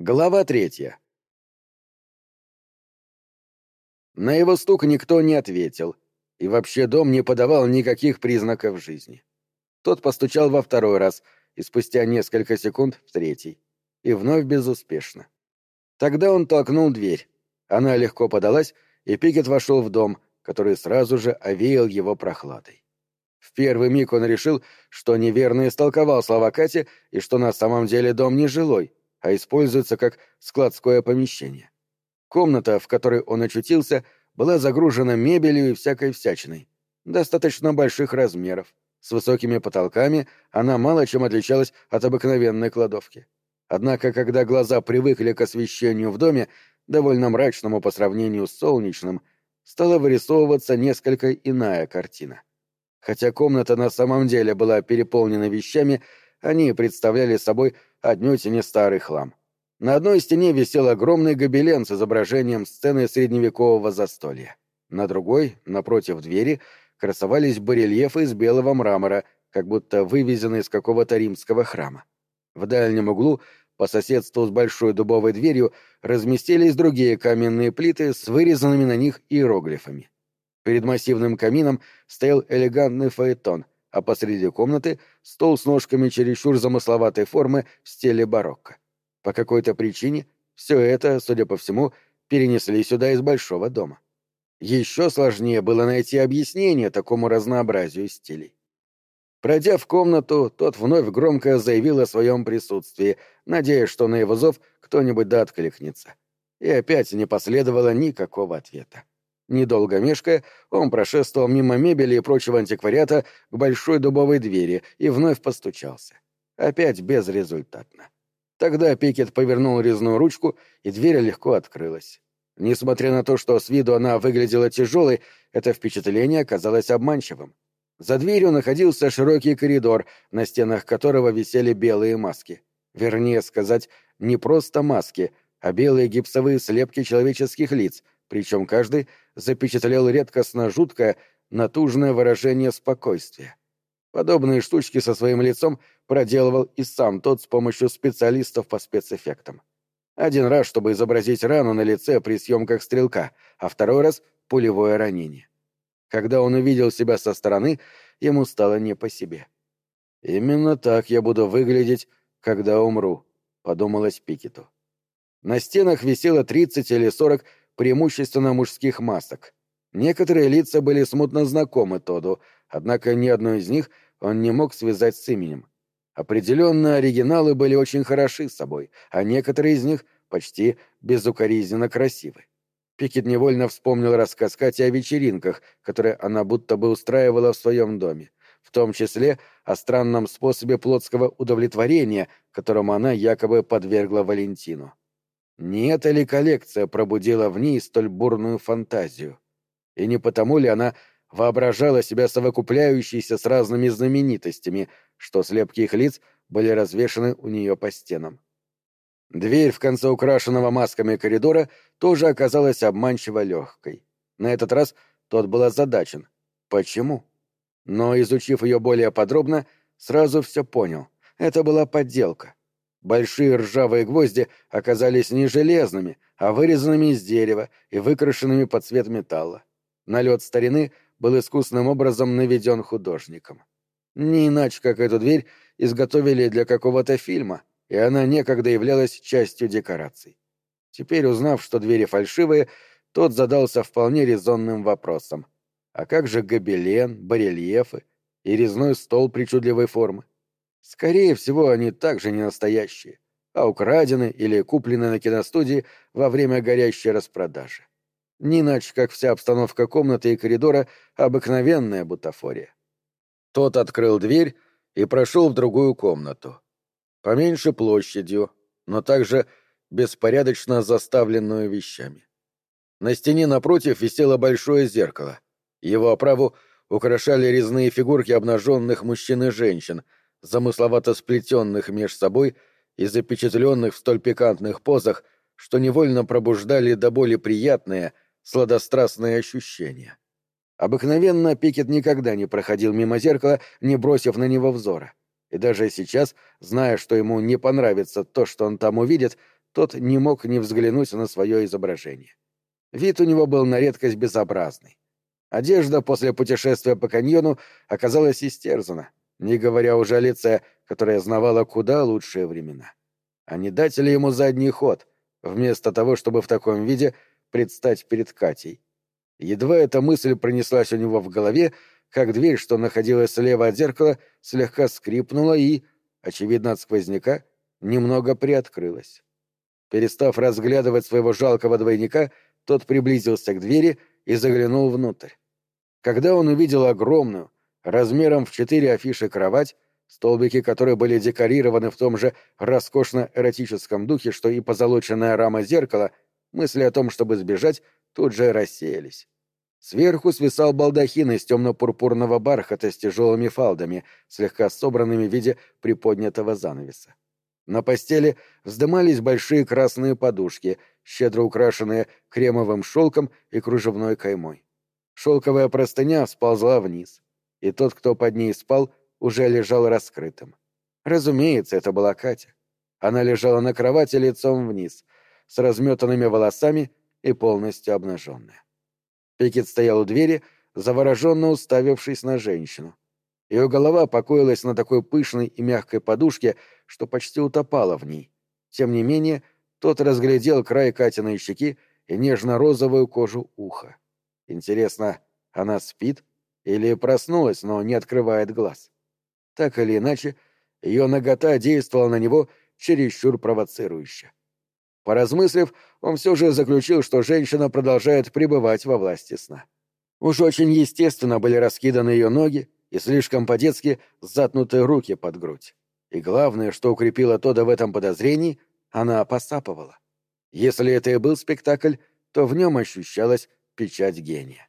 Глава третья. На его стук никто не ответил, и вообще дом не подавал никаких признаков жизни. Тот постучал во второй раз, и спустя несколько секунд — в третий. И вновь безуспешно. Тогда он толкнул дверь. Она легко подалась, и Пикет вошел в дом, который сразу же овеял его прохладой. В первый миг он решил, что неверно истолковал слова Кати и что на самом деле дом не жилой, а используется как складское помещение. Комната, в которой он очутился, была загружена мебелью и всякой всячиной, достаточно больших размеров. С высокими потолками она мало чем отличалась от обыкновенной кладовки. Однако, когда глаза привыкли к освещению в доме, довольно мрачному по сравнению с солнечным, стала вырисовываться несколько иная картина. Хотя комната на самом деле была переполнена вещами, они представляли собой отнюдь не старый хлам. На одной стене висел огромный гобелен с изображением сцены средневекового застолья. На другой, напротив двери, красовались барельефы из белого мрамора, как будто вывезенные из какого-то римского храма. В дальнем углу, по соседству с большой дубовой дверью, разместились другие каменные плиты с вырезанными на них иероглифами. Перед массивным камином стоял элегантный фаэтон — а посреди комнаты — стол с ножками чересчур замысловатой формы в стиле барокко. По какой-то причине все это, судя по всему, перенесли сюда из большого дома. Еще сложнее было найти объяснение такому разнообразию стилей. Пройдя в комнату, тот вновь громко заявил о своем присутствии, надеясь, что на его зов кто-нибудь да откликнется. И опять не последовало никакого ответа. Недолго мешкая, он прошествовал мимо мебели и прочего антиквариата к большой дубовой двери и вновь постучался. Опять безрезультатно. Тогда Пикет повернул резную ручку, и дверь легко открылась. Несмотря на то, что с виду она выглядела тяжелой, это впечатление оказалось обманчивым. За дверью находился широкий коридор, на стенах которого висели белые маски. Вернее сказать, не просто маски, а белые гипсовые слепки человеческих лиц — причем каждый запечатлел редкостно жуткое, натужное выражение спокойствия. Подобные штучки со своим лицом проделывал и сам тот с помощью специалистов по спецэффектам. Один раз, чтобы изобразить рану на лице при съемках стрелка, а второй раз — пулевое ранение. Когда он увидел себя со стороны, ему стало не по себе. «Именно так я буду выглядеть, когда умру», — подумалось Пикету. На стенах висело 30 или 40 преимущественно мужских масок. Некоторые лица были смутно знакомы Тоду, однако ни одной из них он не мог связать с именем. Определенно, оригиналы были очень хороши собой, а некоторые из них почти безукоризненно красивы. Пикет невольно вспомнил рассказ Кати о вечеринках, которые она будто бы устраивала в своем доме, в том числе о странном способе плотского удовлетворения, которому она якобы подвергла Валентину. Не эта ли коллекция пробудила в ней столь бурную фантазию? И не потому ли она воображала себя совокупляющейся с разными знаменитостями, что слепки их лиц были развешаны у нее по стенам? Дверь в конце украшенного масками коридора тоже оказалась обманчиво легкой. На этот раз тот был озадачен. Почему? Но, изучив ее более подробно, сразу все понял. Это была подделка. Большие ржавые гвозди оказались не железными, а вырезанными из дерева и выкрашенными под цвет металла. Налет старины был искусным образом наведен художником. Не иначе, как эту дверь изготовили для какого-то фильма, и она некогда являлась частью декораций. Теперь, узнав, что двери фальшивые, тот задался вполне резонным вопросом. А как же гобелен, барельефы и резной стол причудливой формы? Скорее всего, они также не настоящие, а украдены или куплены на киностудии во время горящей распродажи. Не иначе, как вся обстановка комнаты и коридора — обыкновенная бутафория. Тот открыл дверь и прошел в другую комнату. Поменьше площадью, но также беспорядочно заставленную вещами. На стене напротив висело большое зеркало. Его оправу украшали резные фигурки обнаженных мужчин и женщин — замысловато сплетенных меж собой и запечатленных в столь пикантных позах, что невольно пробуждали до боли приятные, сладострастные ощущения. Обыкновенно Пикет никогда не проходил мимо зеркала, не бросив на него взора. И даже сейчас, зная, что ему не понравится то, что он там увидит, тот не мог не взглянуть на свое изображение. Вид у него был на редкость безобразный. Одежда после путешествия по каньону оказалась истерзана, не говоря уже о лице, которое знавало куда лучшие времена. А не дать ли ему задний ход, вместо того, чтобы в таком виде предстать перед Катей? Едва эта мысль пронеслась у него в голове, как дверь, что находилась слева от зеркала, слегка скрипнула и, очевидно от сквозняка, немного приоткрылась. Перестав разглядывать своего жалкого двойника, тот приблизился к двери и заглянул внутрь. Когда он увидел огромную, размером в четыре афиши кровать, столбики которой были декорированы в том же роскошно-эротическом духе, что и позолоченная рама зеркала, мысли о том, чтобы сбежать, тут же рассеялись. Сверху свисал балдахин из темно-пурпурного бархата с тяжелыми фалдами, слегка собранными в виде приподнятого занавеса. На постели вздымались большие красные подушки, щедро украшенные кремовым шелком и кружевной каймой. Шелковая простыня сползла вниз, и тот, кто под ней спал, уже лежал раскрытым. Разумеется, это была Катя. Она лежала на кровати лицом вниз, с разметанными волосами и полностью обнаженная. Пикет стоял у двери, завороженно уставившись на женщину. Ее голова покоилась на такой пышной и мягкой подушке, что почти утопала в ней. Тем не менее, тот разглядел край Катиной щеки и нежно-розовую кожу уха. Интересно, она спит или проснулась, но не открывает глаз? Так или иначе, ее нагота действовала на него чересчур провоцирующе. Поразмыслив, он все же заключил, что женщина продолжает пребывать во власти сна. Уж очень естественно были раскиданы ее ноги и слишком по-детски затнутые руки под грудь. И главное, что укрепило Тода в этом подозрении, она посапывала. Если это и был спектакль, то в нем ощущалась печать гения.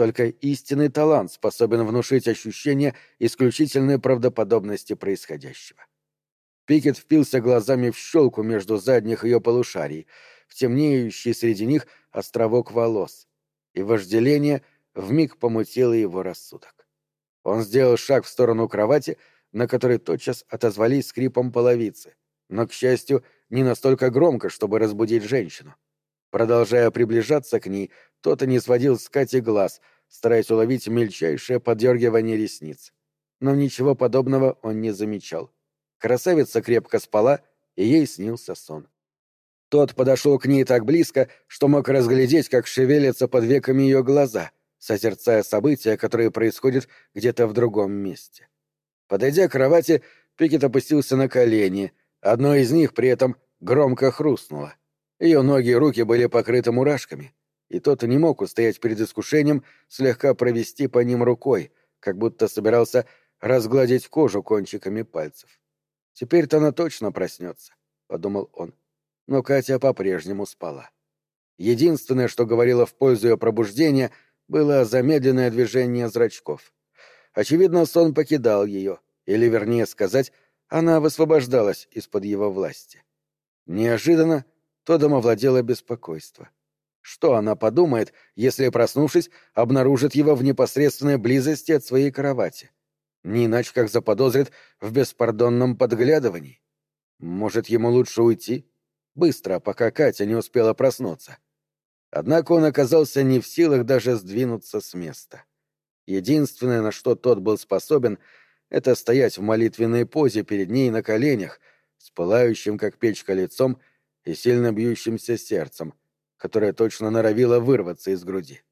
Только истинный талант способен внушить ощущение исключительной правдоподобности происходящего. Пикет впился глазами в щелку между задних ее полушарий, в темнеющий среди них островок волос, и вожделение вмиг помутило его рассудок. Он сделал шаг в сторону кровати, на которой тотчас отозвались скрипом половицы, но, к счастью, не настолько громко, чтобы разбудить женщину. Продолжая приближаться к ней, тот и не сводил с Кати глаз, стараясь уловить мельчайшее подергивание ресниц. Но ничего подобного он не замечал. Красавица крепко спала, и ей снился сон. Тот подошел к ней так близко, что мог разглядеть, как шевелятся под веками ее глаза, созерцая события, которые происходят где-то в другом месте. Подойдя к кровати, Пикет опустился на колени, одно из них при этом громко хрустнуло. Ее ноги и руки были покрыты мурашками, и тот не мог устоять перед искушением слегка провести по ним рукой, как будто собирался разгладить кожу кончиками пальцев. Теперь-то она точно проснется, — подумал он. Но Катя по-прежнему спала. Единственное, что говорило в пользу ее пробуждения, было замедленное движение зрачков. Очевидно, сон покидал ее, или, вернее сказать, она высвобождалась из-под его власти. Неожиданно Тодом овладело беспокойство. Что она подумает, если, проснувшись, обнаружит его в непосредственной близости от своей кровати? Не иначе как заподозрит в беспардонном подглядывании. Может, ему лучше уйти? Быстро, пока Катя не успела проснуться. Однако он оказался не в силах даже сдвинуться с места. Единственное, на что тот был способен, это стоять в молитвенной позе перед ней на коленях, с пылающим, как печка, лицом и сильно бьющимся сердцем, которое точно норовило вырваться из груди.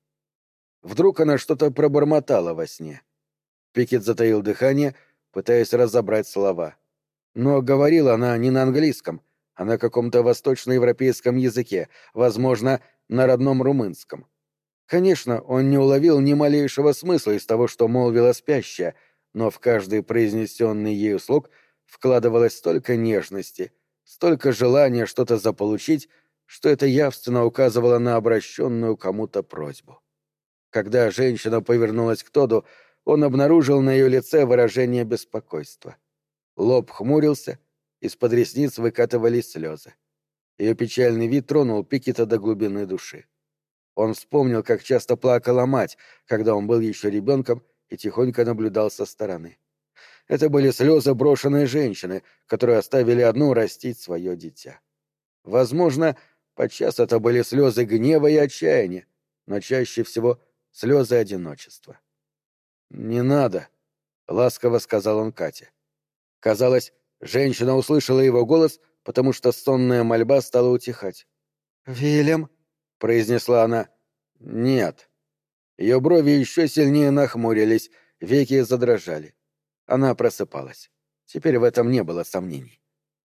Вдруг она что-то пробормотала во сне — Пикет затаил дыхание, пытаясь разобрать слова. Но говорила она не на английском, а на каком-то восточноевропейском языке, возможно, на родном румынском. Конечно, он не уловил ни малейшего смысла из того, что молвила спящая, но в каждый произнесенный ею слог вкладывалось столько нежности, столько желания что-то заполучить, что это явственно указывало на обращенную кому-то просьбу. Когда женщина повернулась к Тоду, он обнаружил на ее лице выражение беспокойства. Лоб хмурился, из-под ресниц выкатывались слезы. Ее печальный вид тронул Пикета до глубины души. Он вспомнил, как часто плакала мать, когда он был еще ребенком и тихонько наблюдал со стороны. Это были слезы брошенной женщины, которые оставили одну растить свое дитя. Возможно, подчас это были слезы гнева и отчаяния, но чаще всего слезы одиночества. «Не надо», — ласково сказал он Кате. Казалось, женщина услышала его голос, потому что сонная мольба стала утихать. «Вильям?» — произнесла она. «Нет». Ее брови еще сильнее нахмурились, веки задрожали. Она просыпалась. Теперь в этом не было сомнений.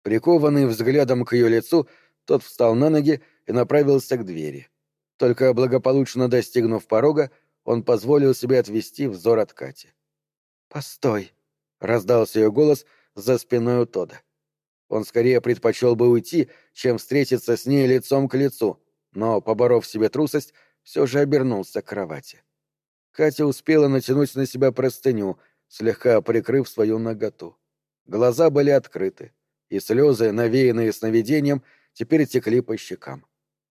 Прикованный взглядом к ее лицу, тот встал на ноги и направился к двери. Только благополучно достигнув порога, он позволил себе отвести взор от Кати. «Постой!» — раздался ее голос за спиной у Тода. Он скорее предпочел бы уйти, чем встретиться с ней лицом к лицу, но, поборов себе трусость, все же обернулся к кровати. Катя успела натянуть на себя простыню, слегка прикрыв свою наготу. Глаза были открыты, и слезы, навеянные сновидением, теперь текли по щекам.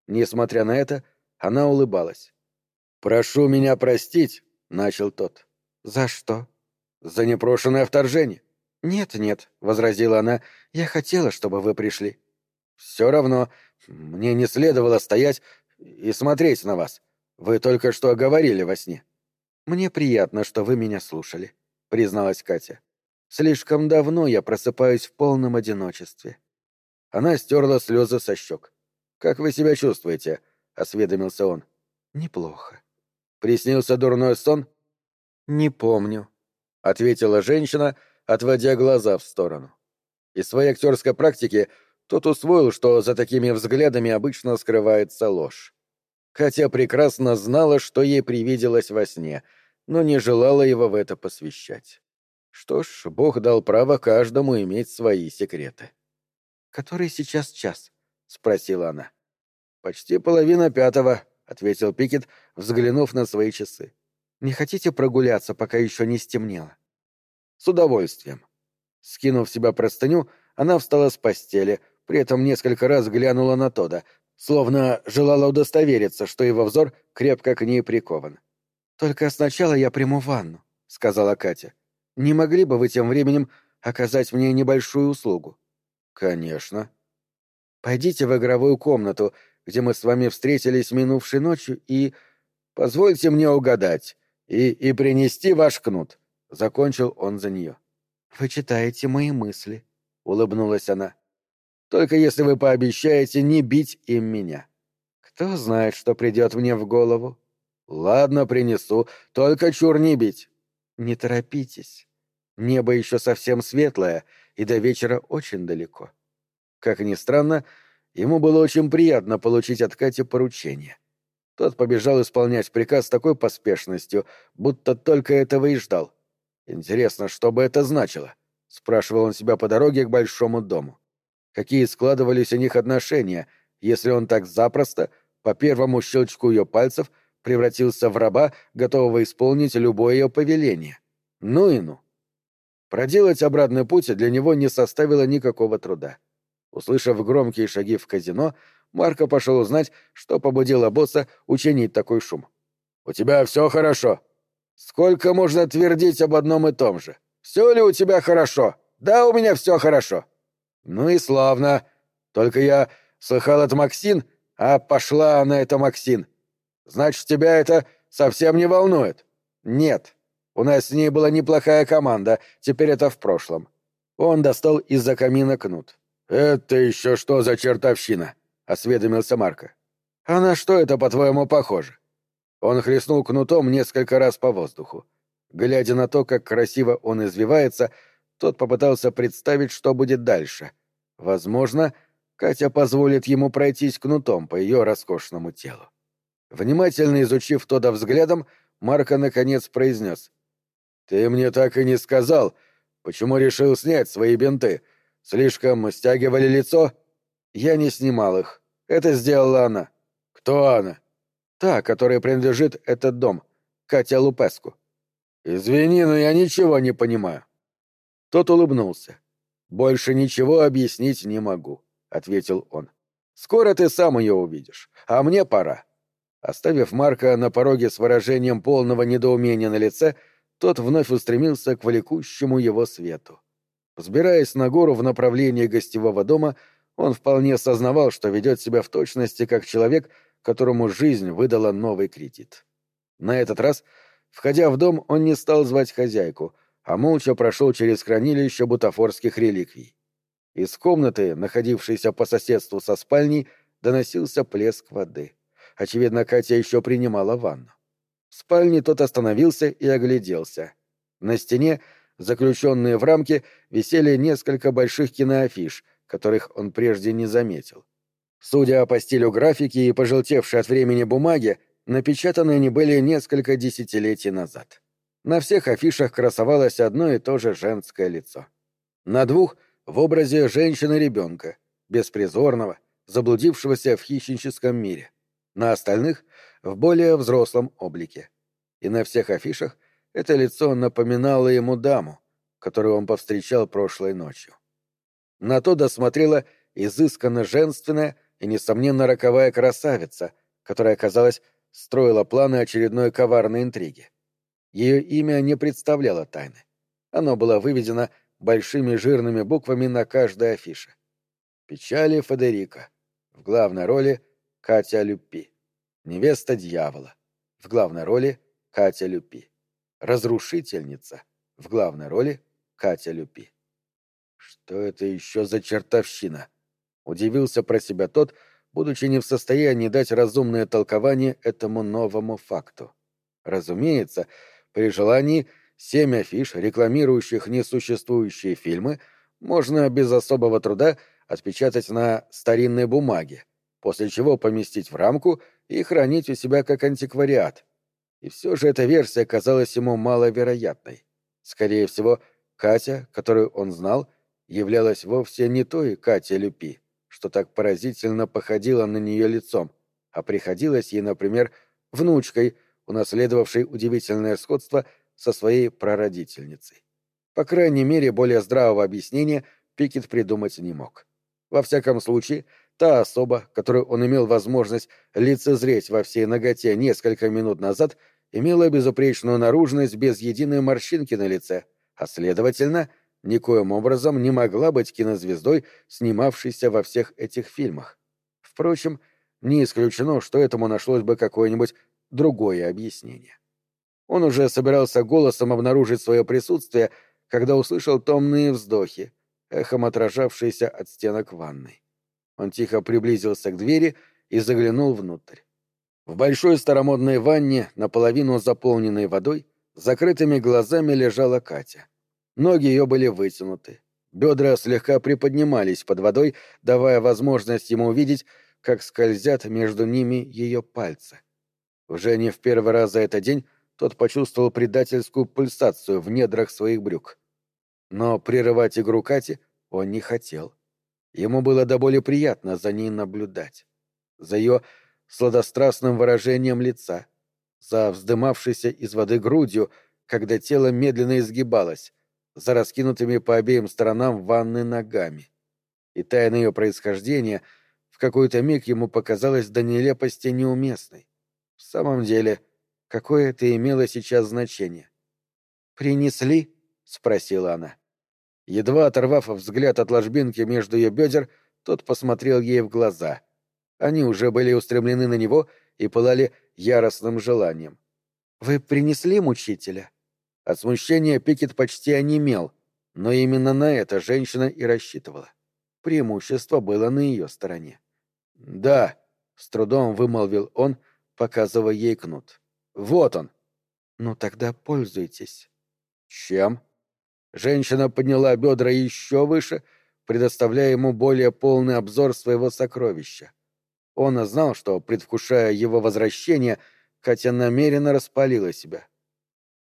Несмотря на это, она улыбалась. «Прошу меня простить», — начал тот. «За что?» «За непрошенное вторжение». «Нет-нет», — возразила она, — «я хотела, чтобы вы пришли». «Все равно, мне не следовало стоять и смотреть на вас. Вы только что говорили во сне». «Мне приятно, что вы меня слушали», — призналась Катя. Слишком давно я просыпаюсь в полном одиночестве. Она стерла слезы со щек. «Как вы себя чувствуете?» — осведомился он. «Неплохо». «Приснился дурной сон?» «Не помню», — ответила женщина, отводя глаза в сторону. Из своей актерской практики тот усвоил, что за такими взглядами обычно скрывается ложь. Катя прекрасно знала, что ей привиделось во сне, но не желала его в это посвящать. Что ж, Бог дал право каждому иметь свои секреты. «Который сейчас час?» — спросила она. «Почти половина пятого», — ответил Пикет, взглянув на свои часы. «Не хотите прогуляться, пока еще не стемнело?» «С удовольствием». Скинув себя простыню, она встала с постели, при этом несколько раз глянула на Тода, словно желала удостовериться, что его взор крепко к ней прикован. «Только сначала я приму ванну», — сказала Катя. Не могли бы вы тем временем оказать мне небольшую услугу? Конечно. Пойдите в игровую комнату, где мы с вами встретились минувшей ночью, и... Позвольте мне угадать. И, и принести ваш кнут. Закончил он за нее. Вы читаете мои мысли, улыбнулась она. Только если вы пообещаете не бить им меня. Кто знает, что придет мне в голову. Ладно, принесу, только чур не бить. Не торопитесь. Небо еще совсем светлое, и до вечера очень далеко. Как ни странно, ему было очень приятно получить от Кати поручение. Тот побежал исполнять приказ с такой поспешностью, будто только этого и ждал. Интересно, что бы это значило? Спрашивал он себя по дороге к большому дому. Какие складывались у них отношения, если он так запросто, по первому щелчку ее пальцев, превратился в раба, готового исполнить любое ее повеление? Ну и ну. Проделать обратный путь для него не составило никакого труда. Услышав громкие шаги в казино, Марко пошел узнать, что побудило босса учинить такой шум. «У тебя все хорошо?» «Сколько можно твердить об одном и том же? Все ли у тебя хорошо?» «Да, у меня все хорошо». «Ну и славно. Только я слыхал от Максин, а пошла она это Максин. Значит, тебя это совсем не волнует?» «Нет. У нас с ней была неплохая команда, теперь это в прошлом. Он достал из-за камина кнут. «Это еще что за чертовщина?» — осведомился Марко. «А на что это, по-твоему, похоже?» Он хлестнул кнутом несколько раз по воздуху. Глядя на то, как красиво он извивается, тот попытался представить, что будет дальше. Возможно, Катя позволит ему пройтись кнутом по ее роскошному телу. Внимательно изучив Тода взглядом, Марко наконец произнес. «Ты мне так и не сказал, почему решил снять свои бинты. Слишком стягивали лицо?» «Я не снимал их. Это сделала она». «Кто она?» «Та, которой принадлежит этот дом. Катя Лупеску». «Извини, но я ничего не понимаю». Тот улыбнулся. «Больше ничего объяснить не могу», — ответил он. «Скоро ты сам ее увидишь, а мне пора». Оставив Марка на пороге с выражением полного недоумения на лице, тот вновь устремился к влекущему его свету. Взбираясь на гору в направлении гостевого дома, Он вполне сознавал, что ведет себя в точности как человек, которому жизнь выдала новый кредит. На этот раз, входя в дом, он не стал звать хозяйку, а молча прошел через хранилище бутафорских реликвий. Из комнаты, находившейся по соседству со спальней, доносился плеск воды. Очевидно, Катя еще принимала ванну. В спальне тот остановился и огляделся. На стене, заключенные в рамки, висели несколько больших киноафиш, которых он прежде не заметил. Судя по стилю графики и пожелтевшей от времени бумаги, напечатаны они были несколько десятилетий назад. На всех афишах красовалось одно и то же женское лицо. На двух — в образе женщины-ребенка, беспризорного, заблудившегося в хищническом мире. На остальных — в более взрослом облике. И на всех афишах это лицо напоминало ему даму, которую он повстречал прошлой ночью. На то досмотрела изысканно женственная и, несомненно, роковая красавица, которая, казалось, строила планы очередной коварной интриги. Ее имя не представляло тайны. Оно было выведено большими жирными буквами на каждой афише. «Печали Федерика». В главной роли Катя Люпи. «Невеста дьявола». В главной роли Катя Люпи. «Разрушительница». В главной роли Катя Люпи. Что это еще за чертовщина? Удивился про себя тот, будучи не в состоянии дать разумное толкование этому новому факту. Разумеется, при желании семь афиш, рекламирующих несуществующие фильмы, можно без особого труда отпечатать на старинной бумаге, после чего поместить в рамку и хранить у себя как антиквариат. И все же эта версия казалась ему маловероятной. Скорее всего, Катя, которую он знал, являлась вовсе не той Катей Люпи, что так поразительно походила на нее лицом, а приходилась ей, например, внучкой, унаследовавшей удивительное сходство со своей прародительницей. По крайней мере, более здравого объяснения Пикет придумать не мог. Во всяком случае, та особа, которую он имел возможность лицезреть во всей ноготе несколько минут назад, имела безупречную наружность без единой морщинки на лице, а, следовательно, никоим образом не могла быть кинозвездой, снимавшейся во всех этих фильмах. Впрочем, не исключено, что этому нашлось бы какое-нибудь другое объяснение. Он уже собирался голосом обнаружить свое присутствие, когда услышал томные вздохи, эхом отражавшиеся от стенок ванной. Он тихо приблизился к двери и заглянул внутрь. В большой старомодной ванне, наполовину заполненной водой, закрытыми глазами лежала Катя. Ноги ее были вытянуты. Бедра слегка приподнимались под водой, давая возможность ему увидеть, как скользят между ними ее пальцы. Уже не в первый раз за этот день тот почувствовал предательскую пульсацию в недрах своих брюк. Но прерывать игру Кати он не хотел. Ему было до боли приятно за ней наблюдать. За ее сладострастным выражением лица, за вздымавшейся из воды грудью, когда тело медленно изгибалось, за раскинутыми по обеим сторонам ванны ногами. И тайна ее происхождения в какой-то миг ему показалась до нелепости неуместной. В самом деле, какое это имело сейчас значение. «Принесли?» — спросила она. Едва оторвав взгляд от ложбинки между ее бедер, тот посмотрел ей в глаза. Они уже были устремлены на него и пылали яростным желанием. «Вы принесли мучителя?» От смущения Пикет почти онемел, но именно на это женщина и рассчитывала. Преимущество было на ее стороне. «Да», — с трудом вымолвил он, показывая ей кнут. Вот он. Ну тогда пользуйтесь. Чем? Женщина подняла бедра еще выше, предоставляя ему более полный обзор своего сокровища. Он знал, что, предвкушая его возвращение, Катя намеренно распалила себя.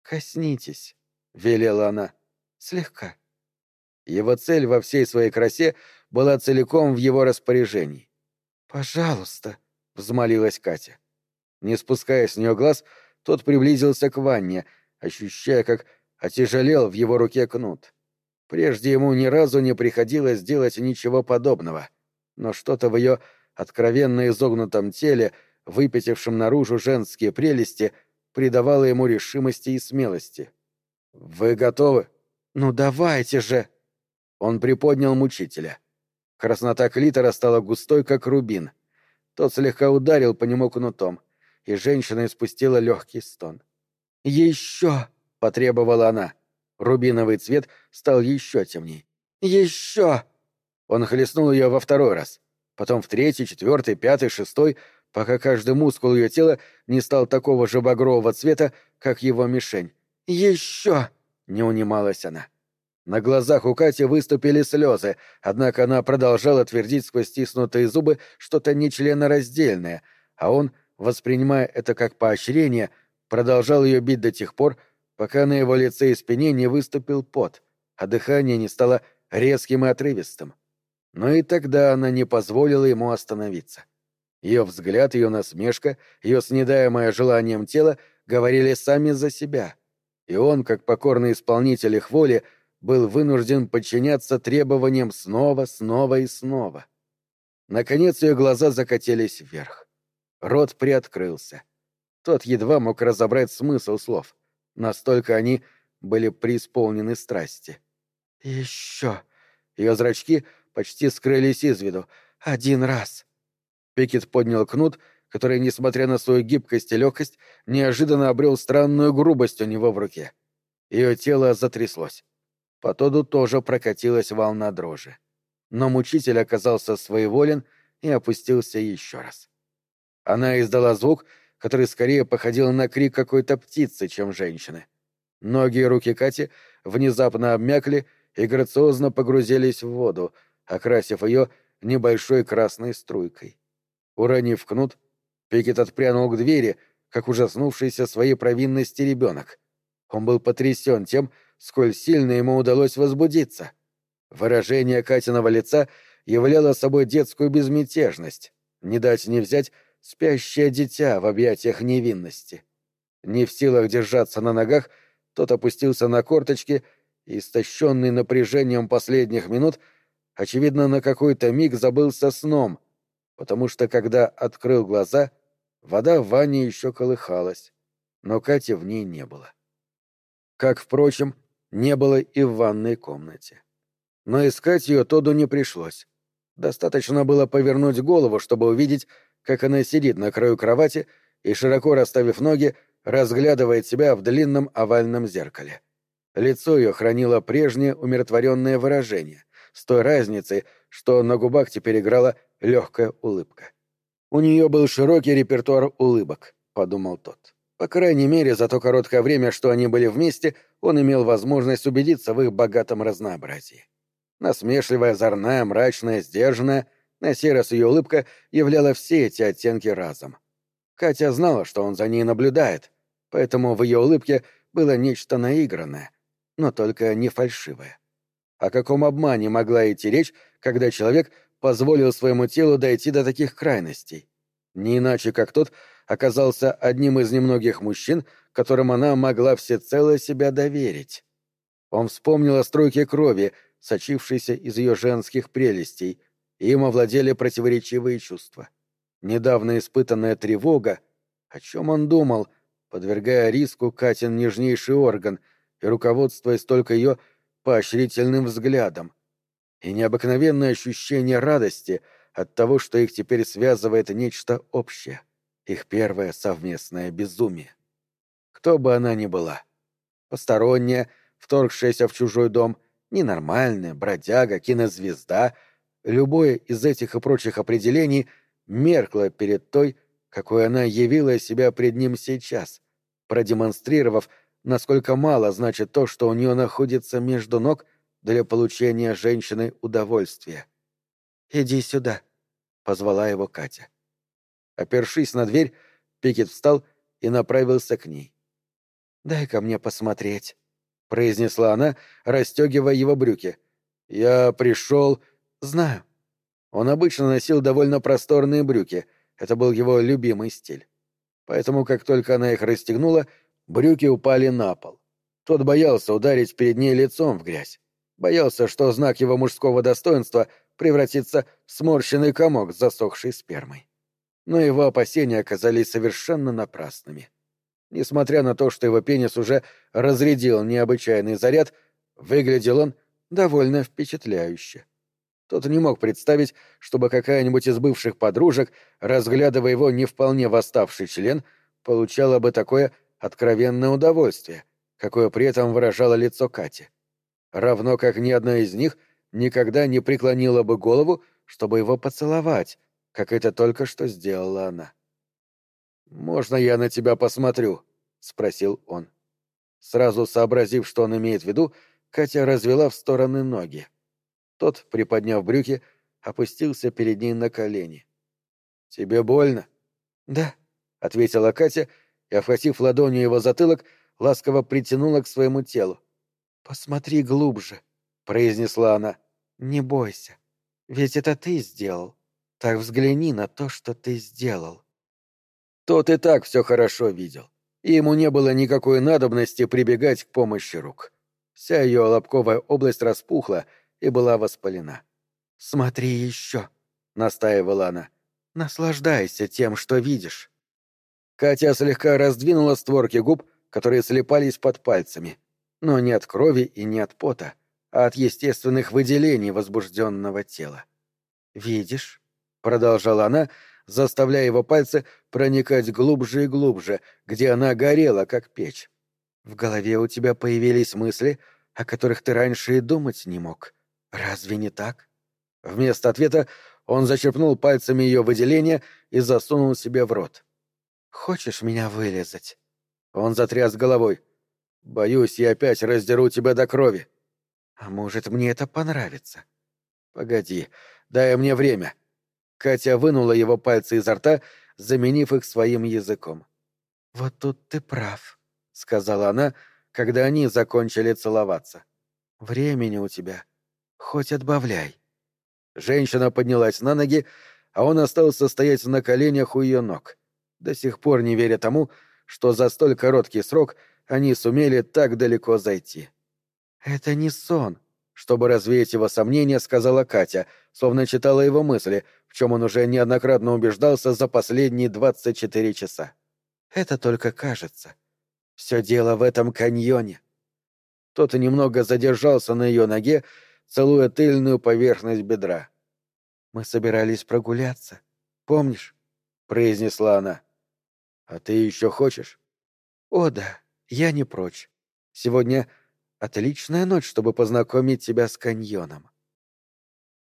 «Коснитесь», — велела она, — «слегка». Его цель во всей своей красе была целиком в его распоряжении. «Пожалуйста», — взмолилась Катя. Не спуская с нее глаз, тот приблизился к ванне, ощущая, как отяжелел в его руке кнут. Прежде ему ни разу не приходилось делать ничего подобного, но что-то в ее откровенно изогнутом теле, выпятившем наружу женские прелести, придавало ему решимости и смелости. «Вы готовы?» «Ну давайте же!» Он приподнял мучителя. Краснота клитора стала густой, как рубин. Тот слегка ударил по нему кнутом, и женщина испустила легкий стон. «Еще!» — потребовала она. Рубиновый цвет стал еще темней. «Еще!» Он хлестнул ее во второй раз, потом в третий, четвертый, пятый, шестой, пока каждый мускул ее тела не стал такого же багрового цвета, как его мишень. «Еще!» — не унималась она. На глазах у Кати выступили слезы, однако она продолжала твердить сквозь стиснутые зубы что-то нечленораздельное, а он, воспринимая это как поощрение, продолжал ее бить до тех пор, пока на его лице и спине не выступил пот, а дыхание не стало резким и отрывистым. Но и тогда она не позволила ему остановиться. Ее взгляд, ее насмешка, ее снедаемое желанием тело говорили сами за себя. И он, как покорный исполнитель их воли, был вынужден подчиняться требованиям снова, снова и снова. Наконец ее глаза закатились вверх. Рот приоткрылся. Тот едва мог разобрать смысл слов. Настолько они были преисполнены страсти. «Еще!» Ее зрачки почти скрылись из виду. «Один раз!» Пикет поднял кнут, который, несмотря на свою гибкость и легкость, неожиданно обрел странную грубость у него в руке. Ее тело затряслось. По Тоду тоже прокатилась волна дрожи. Но мучитель оказался своеволен и опустился еще раз. Она издала звук, который скорее походил на крик какой-то птицы, чем женщины. Ноги и руки Кати внезапно обмякли и грациозно погрузились в воду, окрасив ее небольшой красной струйкой. Уронив кнут, Пикет отпрянул к двери, как ужаснувшийся своей провинности ребенок. Он был потрясен тем, сколь сильно ему удалось возбудиться. Выражение Катиного лица являло собой детскую безмятежность, не дать не взять спящее дитя в объятиях невинности. Не в силах держаться на ногах, тот опустился на корточки и, истощенный напряжением последних минут, очевидно, на какой-то миг забылся сном, потому что, когда открыл глаза, вода в ванне еще колыхалась, но Кати в ней не было. Как, впрочем, не было и в ванной комнате. Но искать ее Тоду не пришлось. Достаточно было повернуть голову, чтобы увидеть, как она сидит на краю кровати и, широко расставив ноги, разглядывает себя в длинном овальном зеркале. Лицо ее хранило прежнее умиротворенное выражение, с той разницей, что на губах теперь играла легкая улыбка. «У нее был широкий репертуар улыбок», — подумал тот. По крайней мере, за то короткое время, что они были вместе, он имел возможность убедиться в их богатом разнообразии. Насмешливая, озорная, мрачная, сдержанная, на сей раз ее улыбка являла все эти оттенки разом. Катя знала, что он за ней наблюдает, поэтому в ее улыбке было нечто наигранное, но только не фальшивое. О каком обмане могла идти речь, когда человек позволил своему телу дойти до таких крайностей? Не иначе, как тот, оказался одним из немногих мужчин, которым она могла всецело себя доверить. Он вспомнил о струйке крови, сочившейся из ее женских прелестей, им овладели противоречивые чувства. Недавно испытанная тревога, о чем он думал, подвергая риску Катин нежнейший орган и руководствуясь только ее поощрительным взглядом, и необыкновенное ощущение радости от того, что их теперь связывает нечто общее — их первое совместное безумие. Кто бы она ни была. Посторонняя, вторгшаяся в чужой дом, ненормальная, бродяга, кинозвезда, любое из этих и прочих определений меркло перед той, какой она явила себя пред ним сейчас, продемонстрировав, насколько мало значит то, что у нее находится между ног для получения женщины удовольствия. «Иди сюда», — позвала его Катя. Опершись на дверь, Пикет встал и направился к ней. «Дай-ка мне посмотреть», — произнесла она, расстегивая его брюки. «Я пришел...» «Знаю». Он обычно носил довольно просторные брюки, это был его любимый стиль. Поэтому, как только она их расстегнула, брюки упали на пол. Тот боялся ударить перед ней лицом в грязь. Боялся, что знак его мужского достоинства превратится в сморщенный комок с засохшей спермой но его опасения оказались совершенно напрасными. Несмотря на то, что его пенис уже разрядил необычайный заряд, выглядел он довольно впечатляюще. Тот не мог представить, чтобы какая-нибудь из бывших подружек, разглядывая его не вполне восставший член, получала бы такое откровенное удовольствие, какое при этом выражало лицо Кати. Равно как ни одна из них никогда не преклонила бы голову, чтобы его поцеловать, как это только что сделала она. «Можно я на тебя посмотрю?» — спросил он. Сразу сообразив, что он имеет в виду, Катя развела в стороны ноги. Тот, приподняв брюки, опустился перед ней на колени. «Тебе больно?» «Да», — ответила Катя и, охватив ладонью его затылок, ласково притянула к своему телу. «Посмотри глубже», — произнесла она. «Не бойся. Ведь это ты сделал. Так взгляни на то, что ты сделал». Тот и так все хорошо видел, и ему не было никакой надобности прибегать к помощи рук. Вся ее лобковая область распухла и была воспалена. «Смотри еще», — настаивала она. «Наслаждайся тем, что видишь». Катя слегка раздвинула створки губ, которые слепались под пальцами, но не от крови и не от пота, а от естественных выделений возбужденного тела. «Видишь?» — продолжала она, заставляя его пальцы проникать глубже и глубже, где она горела, как печь. «В голове у тебя появились мысли, о которых ты раньше и думать не мог. Разве не так?» Вместо ответа он зачерпнул пальцами ее выделения и засунул себе в рот. «Хочешь меня вырезать?» Он затряс головой. «Боюсь, я опять раздеру тебя до крови». «А может, мне это понравится?» «Погоди, дай мне время». Катя вынула его пальцы изо рта, заменив их своим языком. «Вот тут ты прав», — сказала она, когда они закончили целоваться. «Времени у тебя. Хоть отбавляй». Женщина поднялась на ноги, а он остался стоять на коленях у ее ног, до сих пор не веря тому, что за столь короткий срок они сумели так далеко зайти. «Это не сон», — чтобы развеять его сомнения, сказала Катя, словно читала его мысли, в чем он уже неоднократно убеждался за последние двадцать четыре часа. «Это только кажется. Все дело в этом каньоне». Тот немного задержался на ее ноге, целуя тыльную поверхность бедра. «Мы собирались прогуляться. Помнишь?» — произнесла она. А ты еще хочешь? О, да, я не прочь. Сегодня отличная ночь, чтобы познакомить тебя с каньоном.